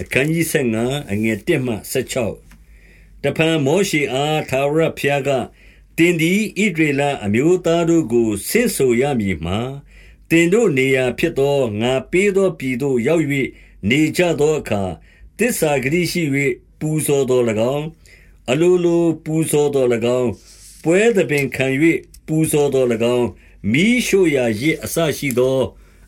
အခန်းကြီး15အငယ်1မှ16တဖန်မောရှေအားသာရဖျားကတင်ဒီဣဒရေလအမျိုးသားတို့ကိုဆင့်ဆိုရမည်မှာတင်တို့နေရာဖြစ်သောငါပေးသောပြည်သို့ရောက်၍နေကြသောအခါတစ္ဆာဂရိရှိ၍ပူဇော်တော်၎င်းအလိုလိုပူဇော်တော်၎င်းပွဲသပင်ခံ၍ပူဇော်တော်၎င်းမိရှို့ရာရစ်အစရှိသော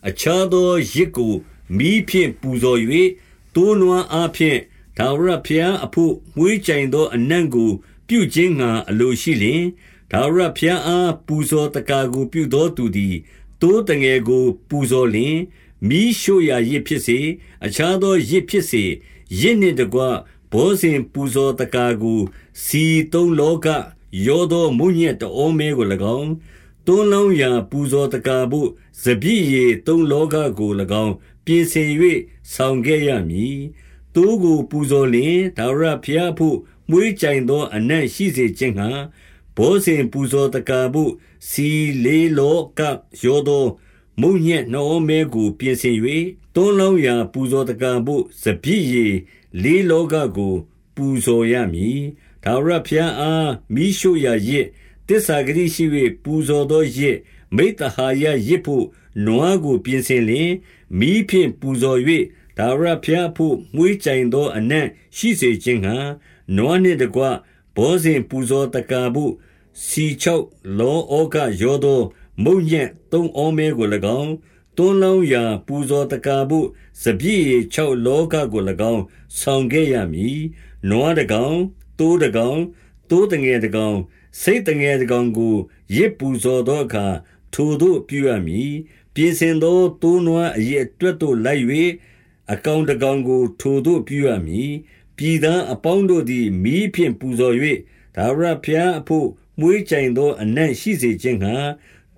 အခြားသောရစ်ကိုမိဖြင့်ပူဇော်၍ တိုးနွားအားဖြင့်ထာဝရဘုရားအဖို့မွှေးကြိုင်သော အနံ့ကို ပြုခြင်းငှါအလိုရှိလျှင်၊ထာဝရဘုရားအားပူဇော်သက္ကာကို ပြုသောသူသည်သိုးသငယ်ကို ပူဇော်လျှင်၊မီးရှို့ရာယဇ်ဖြစ်စေ၊အခြားသောယဇ်ဖြစ်စေ၊ယဇ်နှင့်တကွဘောဇဉ်ပူဇော်သက္ကာကိုဆီသုံးလောဃရောသောမုန့်ညက်တဩမဲကို၎င်း၊ သွန်းလောင်းရာ ပူဇော်သက္ကာဘို့ စပျစ်ရည်သုံးလောဃကို၎င်း ပြင်ဆင်၍ဆောင်ခဲ့ရမည်။သိုးကို ပူဇော်လျှင်၊ထာဝရဘုရားအဘို့ မွှေးကြိုင်သော အနံ့ရှိစေခြင်းငှါ ဘောဇဉ်ပူဇော်သက္ကာဘို့ ဆီလေးလောဃရောသော မုန့်ညက်နှစ်ဩမဲကို ပြင်ဆင်၍၊သွန်းလောင်းရာ ပူဇော်သက္ကာဘို့ စပျစ်ရည်လေးလောဃကို ပူဇော်ရမည်။ထာဝရဘုရားအား မီးရှို့ရာယဇ်၊ သစ္စာဂတိရှိ၍ပူဇော်သောယဇ်၊မိဿဟာယယဇ်ဘို့နွားကိုပြင်ဆင်လျှင်၊မီးဖြင့်ပူဇော်၍ထာဝရဘုရားအဘို့မွှေးကြိုင်သောအနံ့ရှိစေခြင်းငှါ၊နွားနှင့်တကွဘောဇဉ်ပူဇော်သက္ကာဘို့ဆီခြောက်လောဩဃရောသောမုန့်ညက်သုံးဩမဲကို၎င်း၊သွန်းလောင်းရာပူဇော်သက္ကာဘို့စပျစ်ရည်ခြောက်လောဃကို၎င်းဆောင်ခဲ့ရမည်။နွားတကောင်၊သိုးတကောင်၊သိုးသငယ်တကောင်၊ ဆိတ်သငယ်တကောင်ကိုယဇ်ပူဇော်သောအခါထိုသို့ပြုရမည်။ပြင်ဆင်သောသိုးနွားအရေအတွက်သို့လိုက်၍အကောင်တကောင်ကို ထိုသို့ပြုရမည်။ပြည်သားအပေါင်းတို့သည်မီးဖြင့်ပူဇော်၍ထာဝရဘုရားအဘို့မွှေးကြိုင်သောအနံ့ရှိစေခြင်းငှါ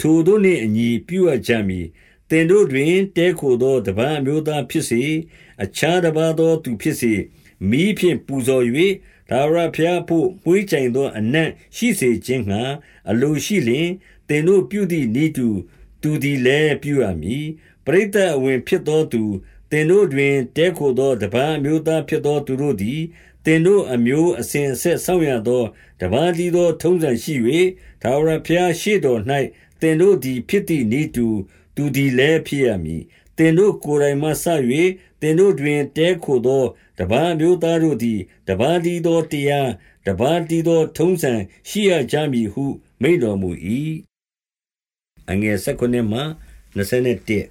ထိုသို့နှင့်အညီပြုရကြမည်။သင်တို့တွင်တည်းခိုသောတပါးအမျိုးသားဖြစ်စေ၊အခြားတပါးသောသူဖြစ်စေ၊မီးဖြင့်ပူဇော်၍ ထာဝရဘုရားအဘို့မွှေးကြိုင်သောအနံ့ရှိစေခြင်းငှါအလိုရှိလျှင်၊သင်တို့ပြုသည်နည်းတူသူသည်လည်းပြုရမည်။ပရိသတ်အဝင်ဖြစ်သောသူ၊သင်တို့တွင်တည်းခိုသောတပါးအမျိုးသားဖြစ်သောသူတို့သည်သင်တို့အမျိုးအစဉ်အဆက်စောင့်ရသောတပါးတည်းသောထုံးစံရှိ၍၊ထာဝရဘုရားရှေ့တော်၌သင်တို့သည်ဖြစ်သည်နည်းတူသူသည်လည်းဖြစ်ရမည်။ သင်တို့ကိုယ်တိုင်မှစ၍သင်တို့တွင်တည်းခိုသောတပါးအမျိုးသားတို့သည်တပါးတည်းသောတရား၊တပါးတည်းသောထုံးစံရှိရကြမည်ဟုမိန့်တော်မူ၏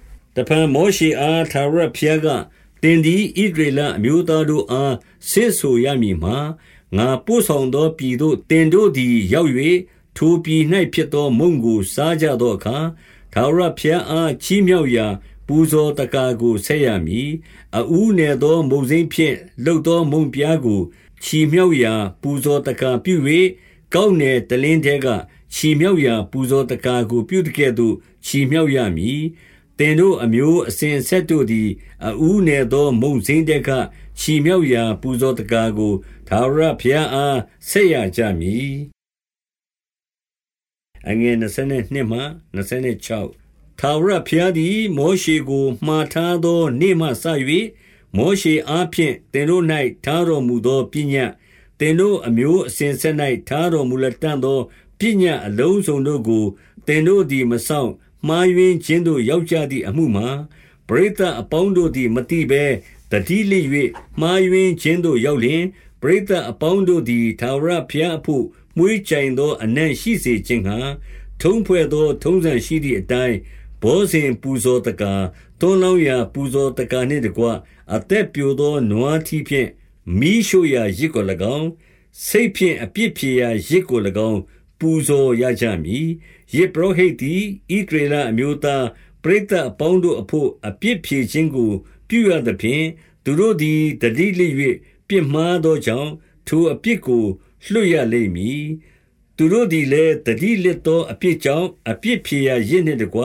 ။တဖန်မောရှေအားထာဝရဘုရားက၊သင်သည်ဣသရေလအမျိုးသားတို့အားဆင့်ဆိုရမည်မှာ၊ငါပို့ဆောင်သောပြည်သို့သင်တို့သည်ရောက်၍၊ထိုပြည်၌ဖြစ်သောမုန့်ကိုစားကြသောအခါ၊ထာဝရဘုရားအားချီးမြှောက်ရာ ပူဇော်သက္ကာကိုဆက်ရမည်။အဦးနယ်သောမုန့်စိမ်းဖြင့်လုပ်သောမုန့်ပြားကိုချီမြှောက်ရာပူဇော်သက္ကာပြု၍၊ကောက်နယ်တလင်းထဲကချီမြှောက်ရာပူဇော်သက္ကာကို ပြုသကဲ့သို့ချီမြှောက်ရမည်။သင်တို့အမျိုးအစဉ်အဆက်တို့သည်အဦးနယ်သောမုန့်စိမ်းထဲကချီမြှောက်ရာပူဇော်သက္ကာကိုထာဝရဘုရားအားဆက်ရကြမည်။ ထာဝရဘုရားသည် မောရှေကို မှာထားသော နေ့မှစ၍၊မောရှေအားဖြင့် သင်တို့၌ထားတော်မူသော ပညတ်၊သင်တို့အမျိုးအစဉ်အဆက်၌ထားတော်မူလတံ့သော ပညတ်အလုံးစုံတို့ကို သင်တို့သည် မစောင့် မှားယွင်းခြင်းသို့ ရောက်ကြသည်အမှုမှာ၊ပရိသတ်အပေါင်းတို့သည် မသိဘဲ သတိလစ်၍မှားယွင်းခြင်းသို့ ရောက်လျှင်၊ပရိသတ်အပေါင်းတို့သည် ထာဝရဘုရားအဘို့ မွှေးကြိုင်သော အနံ့ရှိစေခြင်းငှါ၊ထုံးဖွဲ့သော ထုံးစံရှိသည်အတိုင်း ဘောဇဉ်ပူဇော်သက္ကာ၊သွန်းလောင်းရာပူဇော်သက္ကာနှင့်တကွအသက်ပျိုသောနွားထီးဖြင့်မီးရှို့ရာယဇ်ကို၎င်း၊ဆိတ်ဖြင့်အပြစ်ဖြေရာယဇ်ကို၎င်းပူဇော်ရကြမည်။ယဇ်ပုရောဟိတ်သည်ဣသရေလအမျိုးသားပရိသတ်အပေါင်းတို့အဘို့အပြစ်ဖြေခြင်းကို ပြုရသဖြင့်၊သူတို့သည်သတိလစ်၍ပြစ်မှားသောကြောင့်ထိုအပြစ်ကိုလွှတ်ရလိမ့်မည်။သူတို့သည်လည်းသတိလစ်သောအပြစ်ကြောင့်အပြစ်ဖြေရာယဇ်နှင့်တကွ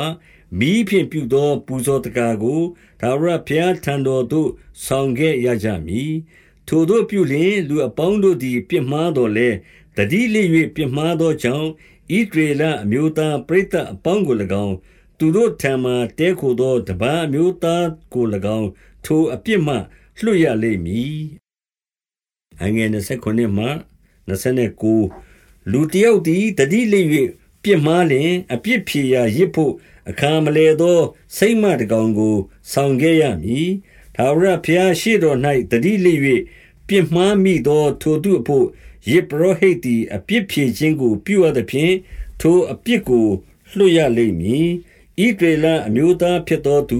မီးဖြင့်ပြုသော ပူဇော်သက္ကာကိုထာဝရဘုရားထံတော်သို့ ဆောင်ခဲ့ရကြမည်။ထိုသို့ပြုလျှင် လူအပေါင်းတို့သည်ပြစ်မှားသော်လည်း၊သတိလစ်၍ပြစ်မှားသောကြောင့်ဣသရေလအမျိုးသားပရိသတ်အပေါင်းကို၎င်း၊သူတို့ထံမှာတည်းခိုသောတပါးအမျိုးသားကို၎င်း၊ထိုအပြစ်မှလွတ်ရလိမ့်မည်အငယ်29မှ29လူတယောက်သည်တတိလိ၍ ပြစ်မှားလျင်အပြစ်ဖြေရာရစ်ဖို့အခါမလဲသော စိတ်မတကောင်ကိုဆောင်ခဲ့ရမည်သာဝရဘုရားရှိတော်၌တတိလိ၍ပြစ်မှားမိသော ထိုသူအဖို့ယေဘရဟိတ်သည်အပြစ်ဖြေခြင်းကို ပြုအပ်သဖြင့်ထိုအပြစ်ကိုလွတ်ရလိမ့်မည်ဣဒေလအမျိုးသားဖြစ်သောသူ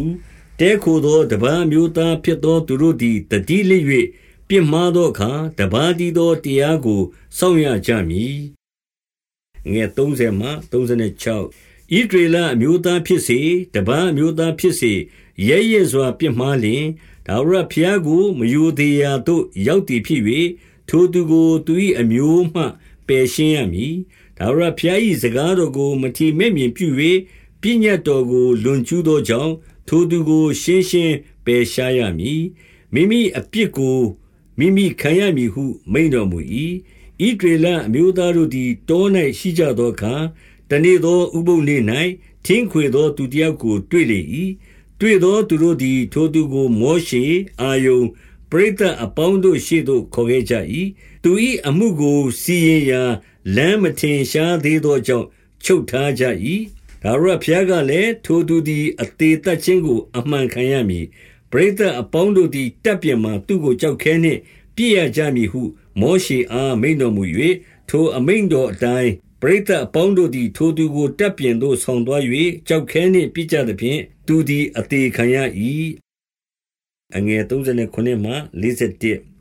တဲခိုသောတပန်းမျိုးသားဖြစ်သောသူတို့သည်တတိလိ၍ပြစ်မှားသောအခါတပါးတီသောတရားကိုစောင့်ရကြမည် ငယ်30မှ36ဣဒေလအမျိုးသားဖြစ်စေတပန်းမျိုးသားဖြစ်စေရဲရဲစွာပြစ်မှားလျင်ဒါဝရဖျားကိုမယူသေးရာသို့ရောက်တည်ဖြစ်၍ထိုသူကိုသူ၏အမျိုးမှပယ်ရှင်းရမည်ဒါဝရဖျား၏စကားတော်ကိုမထီမဲ့မြင်ပြု၍ပညတ်တော်ကိုလွန်ကျူးသောကြောင့်ထိုသူကိုရှင်းရှင်းပယ်ရှားရမည်မိမိအပြစ်ကိုမိမိခံရမည်ဟုမိန်တော်မူ၏ ဣဒေလအမျိုးသားတို့သည်တော၌ရှိကြသောအခါတနေ့သောဥပုပ်နေ့၌ထင်းခွေသောသူတယောက်ကို တွေ့လေ၏တွေ့သောသူတို့သည် ထိုသူကို မောရှေအာယုန်ပရိသတ်အပေါင်းတို့ရှေ့သို့ခေါ်ခဲ့ကြ၏သူ၏အမှုကိုစီရင်ရာလမ်းမထင်ရှားသေးသောကြောင့်ချုပ်ထားကြ၏ဒါရဖျားကလည်းထိုသူသည် အသေးသက်ခြင်းကို အမှန်ခံရမည်ပရိသတ်အပေါင်းတို့သည်တပ်ပြင်မှသူ့ကိုကြောက်ခဲနှင့် ပြည့်ရကြမည်ဟု မောရှေအားမိန်တော်မူ၍ထိုအမိန့်တော်အတိုင်း ပရိသတ်အပေါင်းတို့သည် ထိုသူကို တပ်ပြင်သို့ ဆောင်သွား၍ကျောက်ခဲနှင့် ပစ်ကြသဖြင့်၊သူသည် အသေခံရ၏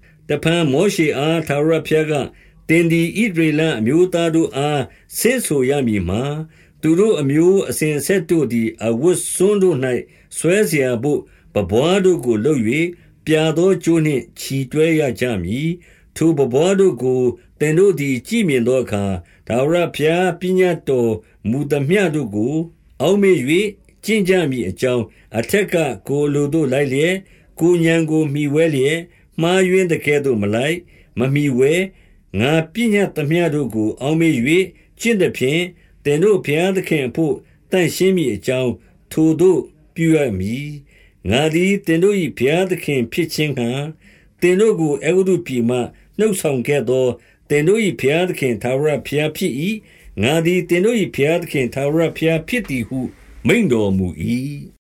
။တဖန်မောရှေအား ထာဝရဘုရားက၊သင်သည် ဣသရေလအမျိုးသားတို့အား ဆင့်ဆိုရမည်မှာ၊သူတို့ အမျိုးအစဉ်အဆက်တို့သည် အဝတ်စွန်းတို့၌ဆွဲစရာဘို့ ပန်းပွားတို့ကို လုပ်၍ ပြာသောကျိုးနှင့် ချီတွဲရကြမည် ထိုပပွားတို့ကို သင်တို့သည် ကြည်မြင်သောအခါဒါဝရဖျား ပညာတော်မူသမျှတို့ကို အောက်မေ့၍ကျင့်ကြမည်အကြောင်း အထက်က ကိုလိုတို့ လိုက်လျက် ကိုညံကိုမိဝဲလျက် မှားယွင်းတဲ့ကဲ့သို့ မလိုက် မမိဝဲ ငါပညာသမျှတို့ကို အောက်မေ့၍ကျင့်သည်ဖြင့် သင်တို့ ဘုရားသခင်အဖို့တန့်ရှင်းမည်အကြောင်း ထိုတို့ပြုရမည် ငါသည်သင်တို့၏ဘုရားသခင်ဖြစ်ခြင်းဟံသင်တို့ကိုအေဂုတုပြည်မှနှုတ်ဆောင်ခဲ့သောသင်တို့၏ဘုရားသခင်သာဝရဘုရားဖြစ်၏ငါသည်သင်တို့၏ဘုရားသခင်သာဝရဘုရားဖြစ်သည်ဟုမိန်တော်မူ၏